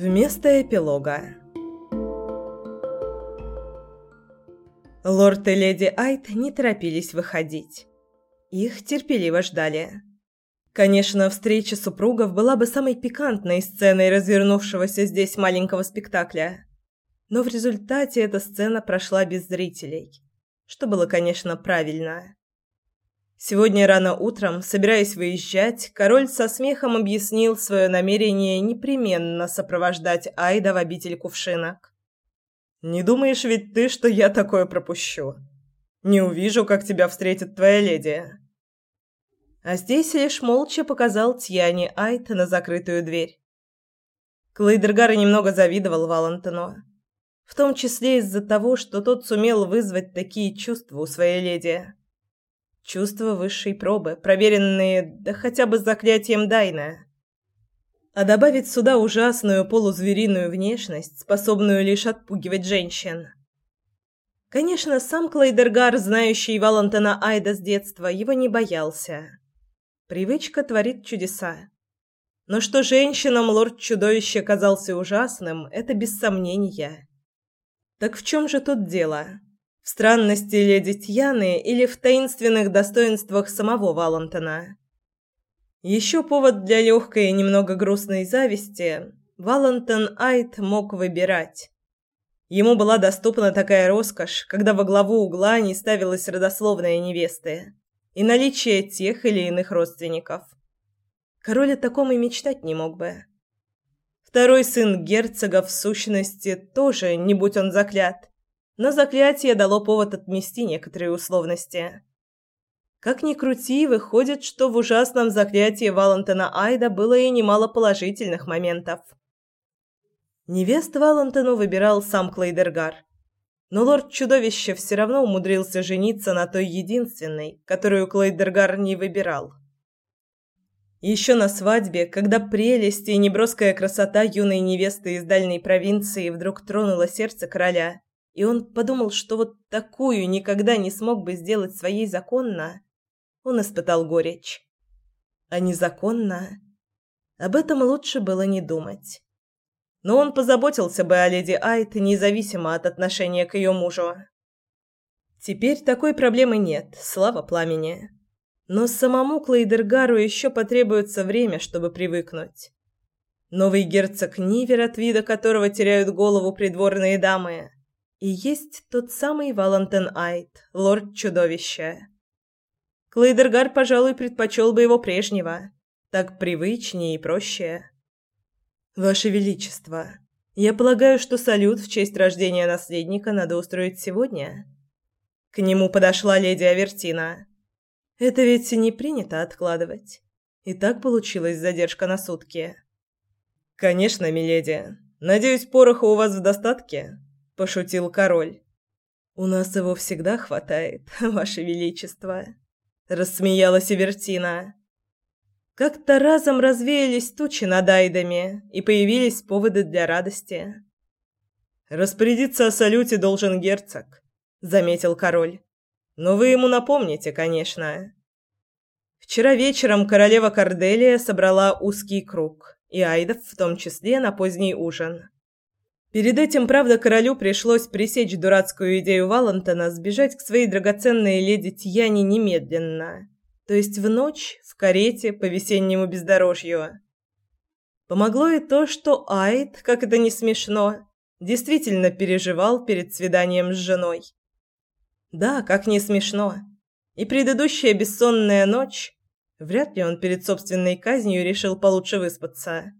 Вместо эпилога Лорд и леди Айт не торопились выходить. Их терпеливо ждали. Конечно, встреча супругов была бы самой пикантной сценой развернувшегося здесь маленького спектакля. Но в результате эта сцена прошла без зрителей, что было, конечно, правильно. Сегодня рано утром, собираясь выезжать, король со смехом объяснил свое намерение непременно сопровождать Айда в обитель кувшинок. «Не думаешь ведь ты, что я такое пропущу? Не увижу, как тебя встретит твоя леди». А здесь лишь молча показал Тьяне Айд на закрытую дверь. Клейдергар немного завидовал Валентину. В том числе из-за того, что тот сумел вызвать такие чувства у своей леди. Чувства высшей пробы, проверенные да хотя бы заклятием Дайна. А добавить сюда ужасную полузвериную внешность, способную лишь отпугивать женщин. Конечно, сам Клейдергар, знающий Валентина Айда с детства, его не боялся. Привычка творит чудеса. Но что женщинам лорд-чудовище казался ужасным, это без сомнения. Так в чем же тут дело? В странности леди Тьяны или в таинственных достоинствах самого Валентона. Еще повод для легкой и немного грустной зависти – Валентон Айт мог выбирать. Ему была доступна такая роскошь, когда во главу угла не ставилась родословная невесты и наличие тех или иных родственников. Король о таком и мечтать не мог бы. Второй сын герцога, в сущности, тоже, не будь он заклят, но заклятие дало повод отмести некоторые условности. Как ни крути, выходит, что в ужасном заклятии Валентина Айда было и немало положительных моментов. Невест Валентину выбирал сам Клейдергар. Но лорд-чудовище все равно умудрился жениться на той единственной, которую Клейдергар не выбирал. Еще на свадьбе, когда прелесть и неброская красота юной невесты из дальней провинции вдруг тронула сердце короля, и он подумал, что вот такую никогда не смог бы сделать своей законно, он испытал горечь. А незаконно? Об этом лучше было не думать. Но он позаботился бы о леди Айт независимо от отношения к ее мужу. Теперь такой проблемы нет, слава пламени. Но самому Клейдергару еще потребуется время, чтобы привыкнуть. Новый герцог Нивер, от вида которого теряют голову придворные дамы, и есть тот самый Валентин Айт, лорд-чудовище. Клейдергар, пожалуй, предпочел бы его прежнего. Так привычнее и проще. «Ваше Величество, я полагаю, что салют в честь рождения наследника надо устроить сегодня?» К нему подошла леди Авертина. «Это ведь не принято откладывать. И так получилась задержка на сутки». «Конечно, миледи. Надеюсь, пороха у вас в достатке?» Пошутил король. У нас его всегда хватает, ваше величество, рассмеялась Вертина. Как-то разом развеялись тучи над Айдами, и появились поводы для радости. Распорядиться о салюте должен герцог, заметил король. Но вы ему напомните, конечно. Вчера вечером королева Корделия собрала узкий круг, и Айдов в том числе на поздний ужин. Перед этим, правда, королю пришлось пресечь дурацкую идею Валентона сбежать к своей драгоценной леди Тьяне немедленно, то есть в ночь в карете по весеннему бездорожью. Помогло и то, что Айд, как это не смешно, действительно переживал перед свиданием с женой. Да, как не смешно. И предыдущая бессонная ночь, вряд ли он перед собственной казнью решил получше выспаться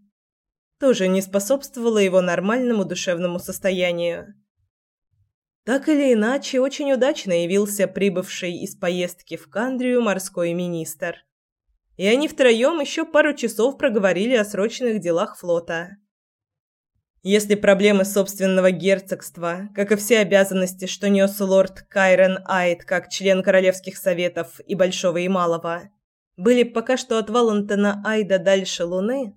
тоже не способствовало его нормальному душевному состоянию. Так или иначе, очень удачно явился прибывший из поездки в Кандрию морской министр. И они втроем еще пару часов проговорили о срочных делах флота. Если проблемы собственного герцогства, как и все обязанности, что нес лорд Кайрен Айд как член королевских советов и Большого и Малого, были пока что от Валентина Айда дальше Луны,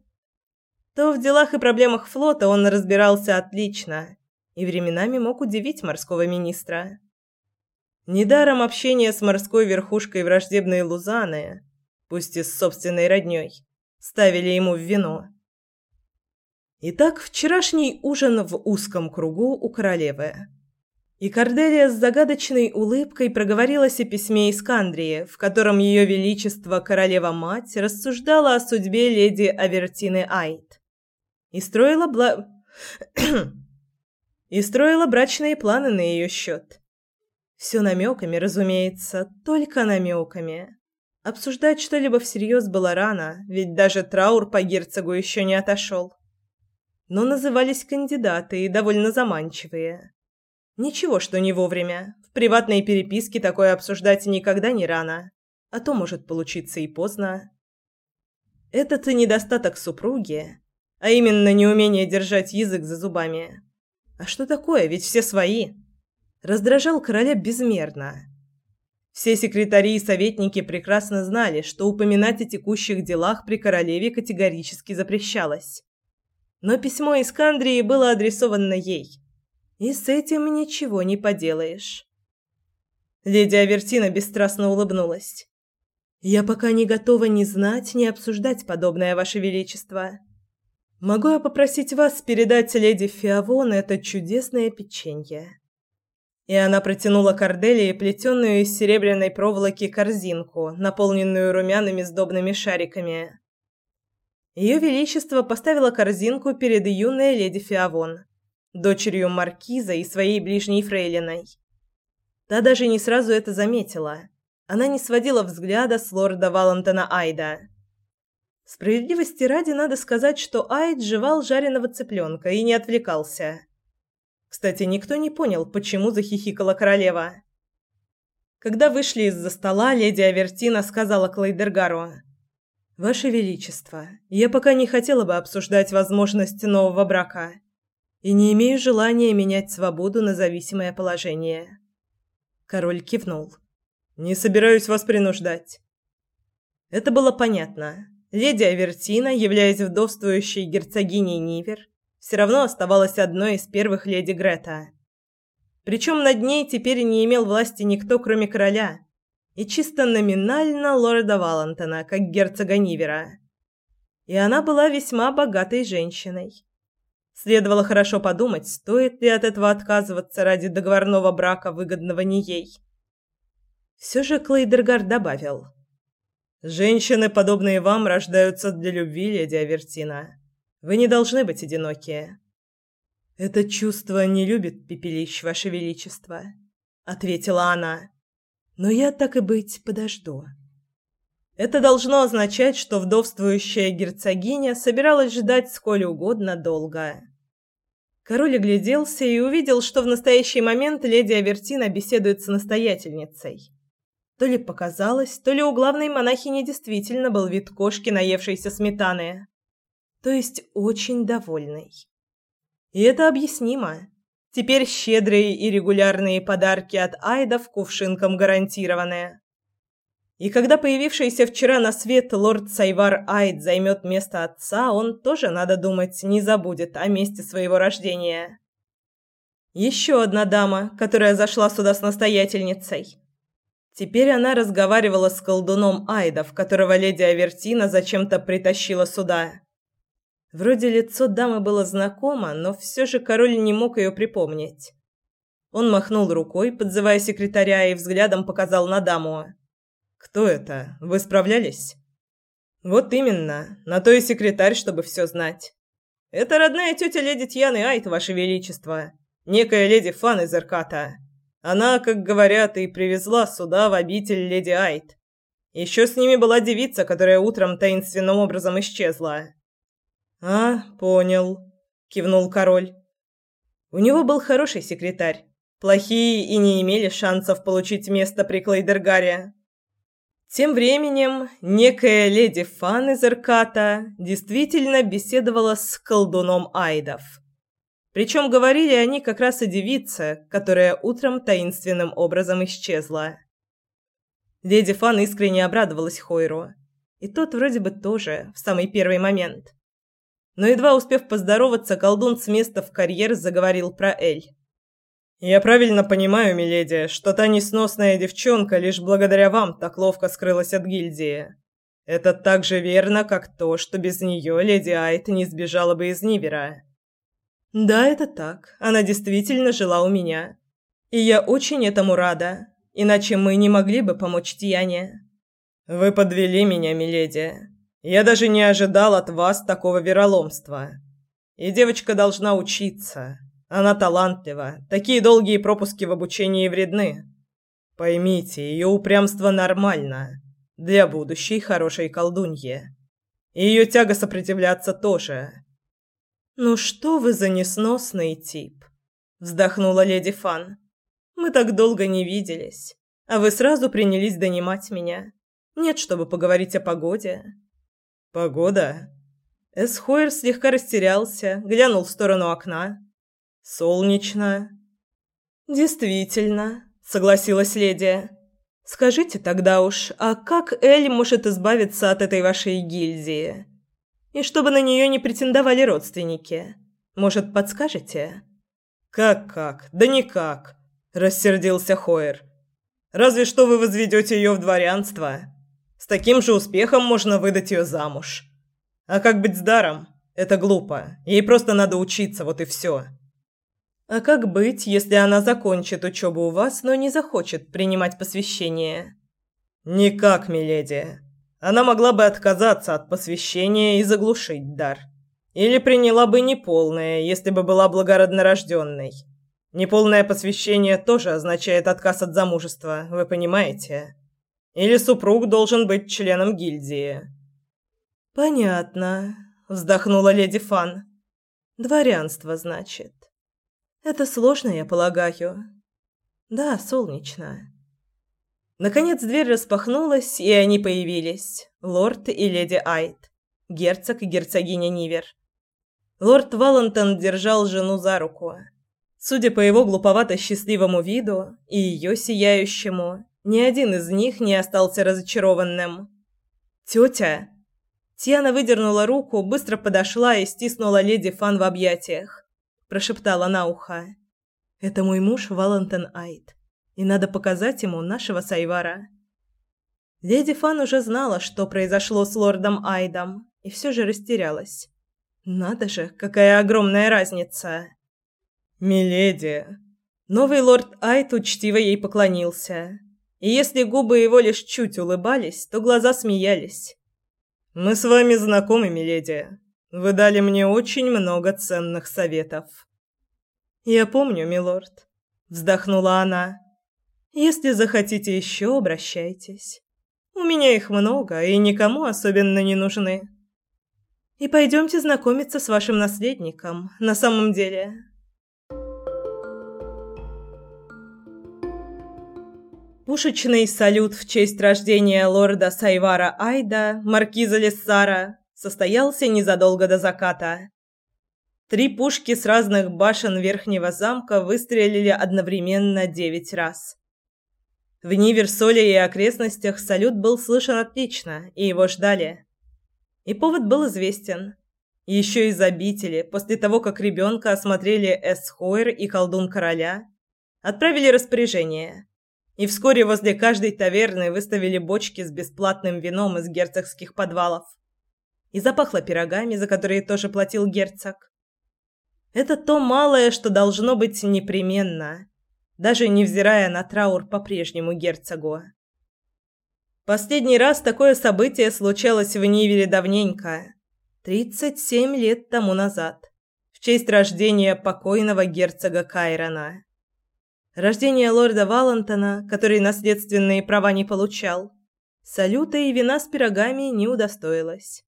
то в делах и проблемах флота он разбирался отлично и временами мог удивить морского министра. Недаром общение с морской верхушкой враждебной Лузаны, пусть и с собственной роднёй, ставили ему в вино. Итак, вчерашний ужин в узком кругу у королевы. И Корделия с загадочной улыбкой проговорилась о письме Искандрии, в котором ее величество королева-мать рассуждала о судьбе леди Авертины Айт. И строила бла... и строила брачные планы на ее счет. Все намеками, разумеется, только намеками. Обсуждать что-либо всерьез было рано, ведь даже траур по герцогу еще не отошел. Но назывались кандидаты и довольно заманчивые. Ничего, что не вовремя. В приватной переписке такое обсуждать никогда не рано, а то может получиться и поздно. Этот недостаток супруги, а именно неумение держать язык за зубами. А что такое? Ведь все свои. Раздражал короля безмерно. Все секретари и советники прекрасно знали, что упоминать о текущих делах при королеве категорически запрещалось. Но письмо Искандрии было адресовано ей. И с этим ничего не поделаешь. Леди Авертина бесстрастно улыбнулась. «Я пока не готова ни знать, ни обсуждать подобное, Ваше Величество. Могу я попросить вас передать леди Фиавон это чудесное печенье?» И она протянула Корделии плетеную из серебряной проволоки корзинку, наполненную румяными сдобными шариками. Ее Величество поставило корзинку перед юной леди Фиавон дочерью маркиза и своей ближней фрейлиной. Та даже не сразу это заметила. Она не сводила взгляда с лорда Валентона Айда. Справедливости ради надо сказать, что Айд жевал жареного цыпленка и не отвлекался. Кстати, никто не понял, почему захихикала королева. Когда вышли из-за стола, леди Авертина сказала Клейдергару: "Ваше величество, я пока не хотела бы обсуждать возможность нового брака и не имею желания менять свободу на зависимое положение. Король кивнул. Не собираюсь вас принуждать. Это было понятно. Леди Авертина, являясь вдовствующей герцогиней Нивер, все равно оставалась одной из первых леди Грета. Причем над ней теперь не имел власти никто, кроме короля, и чисто номинально лорда Валентона, как герцога Нивера. И она была весьма богатой женщиной. Следовало хорошо подумать, стоит ли от этого отказываться ради договорного брака, выгодного не ей. Все же Клейдергард добавил. «Женщины, подобные вам, рождаются для любви, леди Авертина. Вы не должны быть одинокие». «Это чувство не любит пепелищ, ваше величество», — ответила она. «Но я, так и быть, подожду». Это должно означать, что вдовствующая герцогиня собиралась ждать сколь угодно долго. Король огляделся и увидел, что в настоящий момент леди Авертина беседует с настоятельницей. То ли показалось, то ли у главной монахини действительно был вид кошки, наевшейся сметаны. То есть очень довольный. И это объяснимо. Теперь щедрые и регулярные подарки от Айдов кувшинкам гарантированные. И когда появившийся вчера на свет лорд Сайвар Айд займет место отца, он тоже, надо думать, не забудет о месте своего рождения. Еще одна дама, которая зашла сюда с настоятельницей. Теперь она разговаривала с колдуном Айдов, которого леди Авертина зачем-то притащила сюда. Вроде лицо дамы было знакомо, но все же король не мог ее припомнить. Он махнул рукой, подзывая секретаря, и взглядом показал на даму. «Кто это? Вы справлялись?» «Вот именно. На то и секретарь, чтобы все знать. Это родная тетя леди Тьяны Айт, ваше величество. Некая леди Фан из Ирката. Она, как говорят, и привезла сюда в обитель леди Айт. Еще с ними была девица, которая утром таинственным образом исчезла». «А, понял», — кивнул король. У него был хороший секретарь. Плохие и не имели шансов получить место при Клейдергаре. Тем временем некая леди Фан из Ирката действительно беседовала с колдуном Айдов. Причем говорили они как раз о девице, которая утром таинственным образом исчезла. Леди Фан искренне обрадовалась Хойру. И тот вроде бы тоже, в самый первый момент. Но едва успев поздороваться, колдун с места в карьер заговорил про Эль. «Я правильно понимаю, миледи, что та несносная девчонка лишь благодаря вам так ловко скрылась от гильдии. Это так же верно, как то, что без нее леди Айт не сбежала бы из Нивера. Да, это так. Она действительно жила у меня. И я очень этому рада. Иначе мы не могли бы помочь Тиане. Вы подвели меня, миледи. Я даже не ожидал от вас такого вероломства. И девочка должна учиться. Она талантлива. Такие долгие пропуски в обучении вредны. Поймите, ее упрямство нормально для будущей хорошей колдуньи. И ее тяга сопротивляться тоже. «Ну что вы за несносный тип?» – вздохнула леди Фан. «Мы так долго не виделись, а вы сразу принялись донимать меня. Нет, чтобы поговорить о погоде». «Погода?» Эсхойер слегка растерялся, глянул в сторону окна. «Солнечно». «Действительно», — согласилась леди. Скажите тогда уж, а как Эль может избавиться от этой вашей гильдии? И чтобы на нее не претендовали родственники? Может, подскажете? Как-как? Да никак, рассердился Хоер. Разве что вы возведете ее в дворянство. С таким же успехом можно выдать ее замуж. А как быть с даром? Это глупо. Ей просто надо учиться, вот и все. А как быть, если она закончит учебу у вас, но не захочет принимать посвящение? Никак, миледи. Она могла бы отказаться от посвящения и заглушить дар. Или приняла бы неполное, если бы была благороднорожденной. Неполное посвящение тоже означает отказ от замужества, вы понимаете? Или супруг должен быть членом гильдии. Понятно, вздохнула леди Фан. Дворянство, значит. Это сложно, я полагаю. Да, солнечно. Наконец дверь распахнулась, и они появились. Лорд и леди Айт, герцог и герцогиня Нивер. Лорд Валентон держал жену за руку. Судя по его глуповато-счастливому виду и ее сияющему, ни один из них не остался разочарованным. «Тетя!» Тиана выдернула руку, быстро подошла и стиснула леди Фан в объятиях прошептала на ухо. Это мой муж Валентин Айт, и надо показать ему нашего Сайвара. Леди Фан уже знала, что произошло с лордом Айдом, и все же растерялась. Надо же, какая огромная разница. Миледи, новый лорд Айт учтиво ей поклонился. И если губы его лишь чуть улыбались, то глаза смеялись. Мы с вами знакомы, миледи. Вы дали мне очень много ценных советов. Я помню, милорд, вздохнула она. Если захотите еще, обращайтесь. У меня их много и никому особенно не нужны. И пойдемте знакомиться с вашим наследником. На самом деле, Пушечный салют в честь рождения лорда Сайвара Айда, маркиза Лессара, состоялся незадолго до заката. Три пушки с разных башен верхнего замка выстрелили одновременно девять раз. В Ниверсоле и окрестностях салют был слышен отлично, и его ждали. И повод был известен. Еще из обители, после того, как ребенка осмотрели Эсхойр и колдун короля, отправили распоряжение. И вскоре возле каждой таверны выставили бочки с бесплатным вином из герцогских подвалов и запахло пирогами, за которые тоже платил герцог. Это то малое, что должно быть непременно, даже невзирая на траур по прежнему герцогу. Последний раз такое событие случалось в Нивере давненько, 37 лет тому назад, в честь рождения покойного герцога Кайрона. Рождение лорда Валентона, который наследственные права не получал, салюта и вина с пирогами не удостоилось.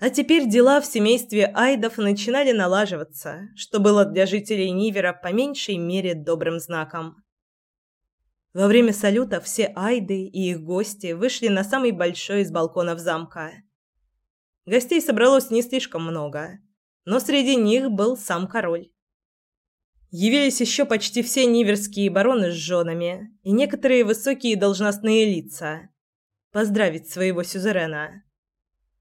А теперь дела в семействе Айдов начинали налаживаться, что было для жителей Нивера по меньшей мере добрым знаком. Во время салюта все Айды и их гости вышли на самый большой из балконов замка. Гостей собралось не слишком много, но среди них был сам король. Явились еще почти все ниверские бароны с женами и некоторые высокие должностные лица. Поздравить своего сюзерена.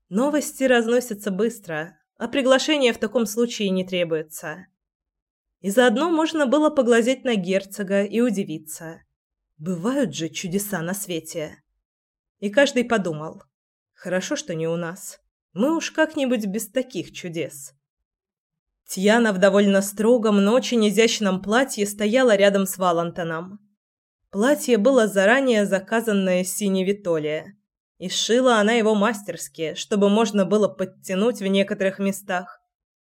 Новости разносятся быстро, а приглашение в таком случае не требуется. И заодно можно было поглазеть на герцога и удивиться. Бывают же чудеса на свете. И каждый подумал, Хорошо, что не у нас. Мы уж как-нибудь без таких чудес. Тьяна в довольно строгом, но очень изящном платье стояла рядом с Валентоном. Платье было заранее заказанное Сине Витолия, и сшила она его мастерски, чтобы можно было подтянуть в некоторых местах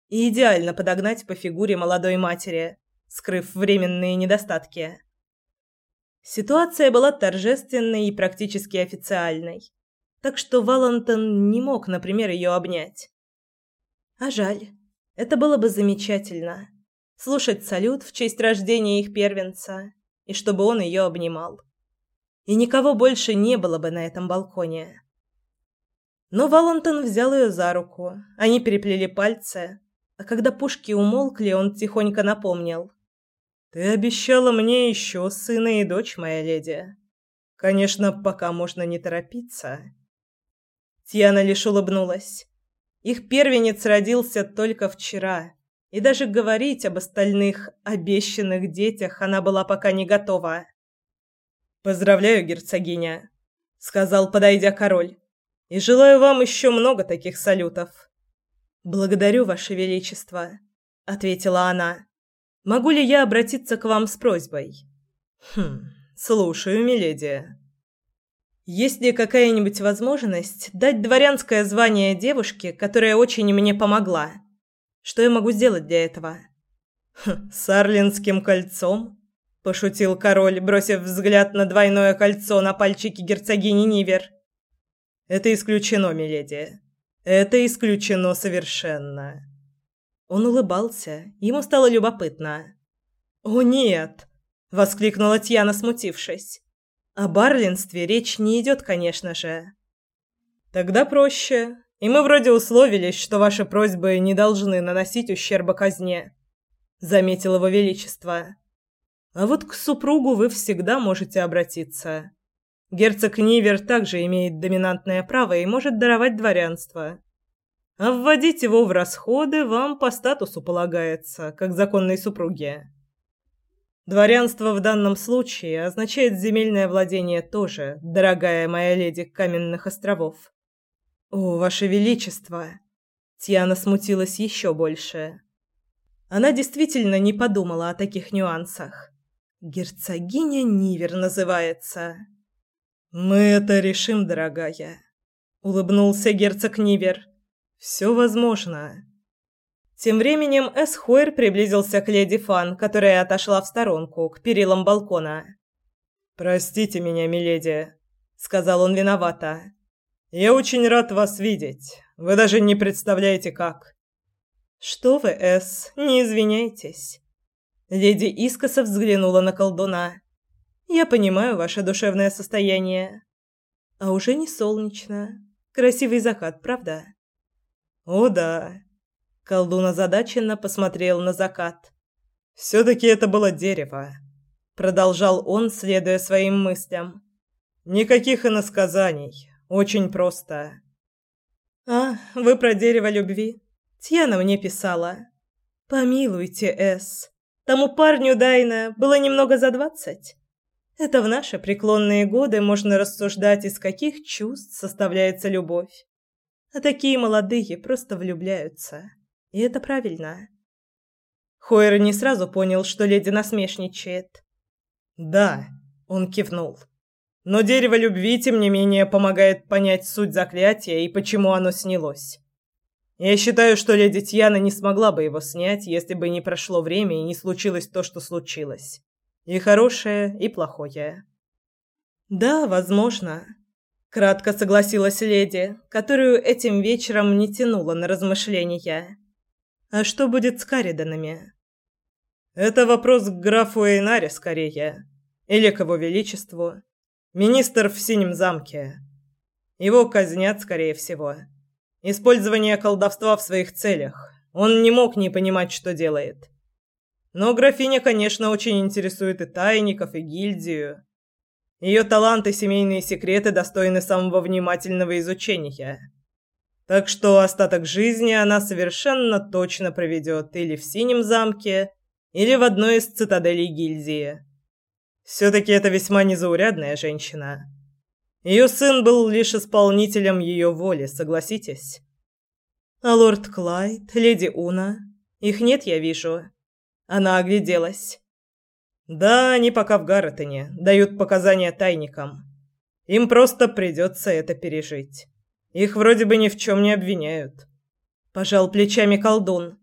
и идеально подогнать по фигуре молодой матери, скрыв временные недостатки. Ситуация была торжественной и практически официальной, так что Валентон не мог, например, ее обнять. А жаль. Это было бы замечательно. Слушать салют в честь рождения их первенца, и чтобы он ее обнимал. И никого больше не было бы на этом балконе. Но Валентон взял ее за руку, они переплели пальцы, а когда пушки умолкли, он тихонько напомнил. «Ты обещала мне еще сына и дочь, моя леди. Конечно, пока можно не торопиться». Тиана лишь улыбнулась. Их первенец родился только вчера, и даже говорить об остальных обещанных детях она была пока не готова. «Поздравляю, герцогиня», — сказал, подойдя король, — «и желаю вам еще много таких салютов». «Благодарю, ваше величество», — ответила она. «Могу ли я обратиться к вам с просьбой?» «Хм, слушаю, миледи». Есть ли какая-нибудь возможность дать дворянское звание девушке, которая очень мне помогла? Что я могу сделать для этого? Хм, с Арлинским кольцом? Пошутил король, бросив взгляд на двойное кольцо на пальчике герцогини Нивер. Это исключено, миледи. Это исключено совершенно. Он улыбался, ему стало любопытно. О нет, воскликнула Тьяна, смутившись. О барлинстве речь не идет, конечно же. Тогда проще. И мы вроде условились, что ваши просьбы не должны наносить ущерба казне, заметил его величество. А вот к супругу вы всегда можете обратиться. Герцог Нивер также имеет доминантное право и может даровать дворянство. А вводить его в расходы вам по статусу полагается, как законной супруге. Дворянство в данном случае означает земельное владение тоже, дорогая моя леди Каменных островов. О, ваше величество, Тиана смутилась еще больше. Она действительно не подумала о таких нюансах. Герцогиня Нивер называется. Мы это решим, дорогая, улыбнулся герцог Нивер. Все возможно. Тем временем Эсхойр приблизился к леди Фан, которая отошла в сторонку, к перилам балкона. «Простите меня, миледи», — сказал он виновато. «Я очень рад вас видеть. Вы даже не представляете, как». «Что вы, Эс, не извиняйтесь». Леди искоса взглянула на колдуна. «Я понимаю ваше душевное состояние. А уже не солнечно. Красивый закат, правда?» «О да», Колдун озадаченно посмотрел на закат. «Все-таки это было дерево», — продолжал он, следуя своим мыслям. «Никаких иносказаний. Очень просто». «А, вы про дерево любви?» Тьяна мне писала. «Помилуйте, Эс. Тому парню Дайна было немного за двадцать. Это в наши преклонные годы можно рассуждать, из каких чувств составляется любовь. А такие молодые просто влюбляются». И это правильно. Хойер не сразу понял, что леди насмешничает. «Да», — он кивнул. «Но дерево любви, тем не менее, помогает понять суть заклятия и почему оно снялось. Я считаю, что леди Тьяна не смогла бы его снять, если бы не прошло время и не случилось то, что случилось. И хорошее, и плохое». «Да, возможно», — кратко согласилась леди, которую этим вечером не тянуло на размышления. А что будет с Кариданами? Это вопрос к графу Эйнаре скорее. Или к его величеству. Министр в Синем замке. Его казнят, скорее всего. Использование колдовства в своих целях. Он не мог не понимать, что делает. Но графиня, конечно, очень интересует и тайников, и гильдию. Ее таланты и семейные секреты достойны самого внимательного изучения. Так что остаток жизни она совершенно точно проведет или в Синем замке, или в одной из цитаделей гильдии. Все-таки это весьма незаурядная женщина. Ее сын был лишь исполнителем ее воли, согласитесь? А лорд Клайд, леди Уна, их нет, я вижу. Она огляделась. Да, они пока в Гарретоне, дают показания тайникам. Им просто придется это пережить. Их вроде бы ни в чем не обвиняют. Пожал плечами колдун.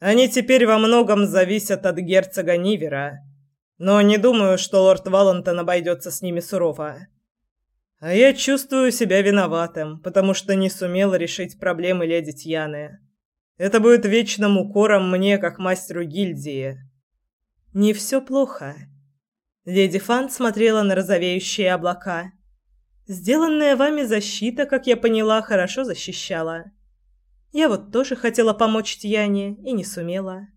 Они теперь во многом зависят от герцога Нивера, но не думаю, что лорд Валентон обойдется с ними сурово. А я чувствую себя виноватым, потому что не сумел решить проблемы леди Тьяны. Это будет вечным укором мне, как мастеру гильдии. Не все плохо. Леди Фан смотрела на розовеющие облака. Сделанная вами защита, как я поняла, хорошо защищала. Я вот тоже хотела помочь Тьяне и не сумела.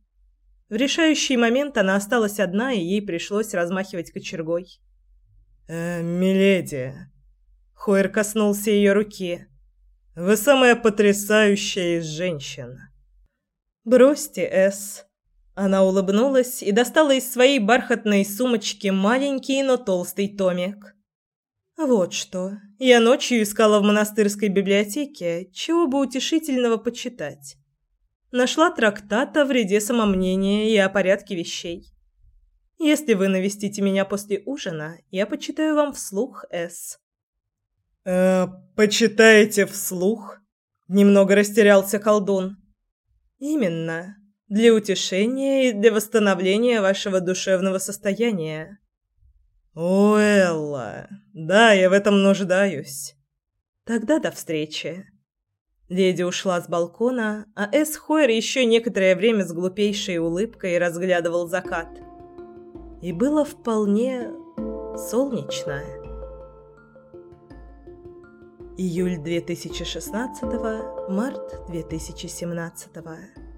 В решающий момент она осталась одна, и ей пришлось размахивать кочергой. «Э, миледи...» Хойер коснулся ее руки. «Вы самая потрясающая из женщин». «Бросьте, Эс», она улыбнулась и достала из своей бархатной сумочки маленький, но толстый томик. Вот что. Я ночью искала в монастырской библиотеке, чего бы утешительного почитать. Нашла трактат о вреде самомнения и о порядке вещей. Если вы навестите меня после ужина, я почитаю вам вслух, С. Э, почитаете вслух? Немного растерялся колдун. Именно для утешения и для восстановления вашего душевного состояния. О, Элла, да, я в этом нуждаюсь. Тогда до встречи. Леди ушла с балкона, а Эс Хойер еще некоторое время с глупейшей улыбкой разглядывал закат. И было вполне солнечно. Июль 2016, март 2017.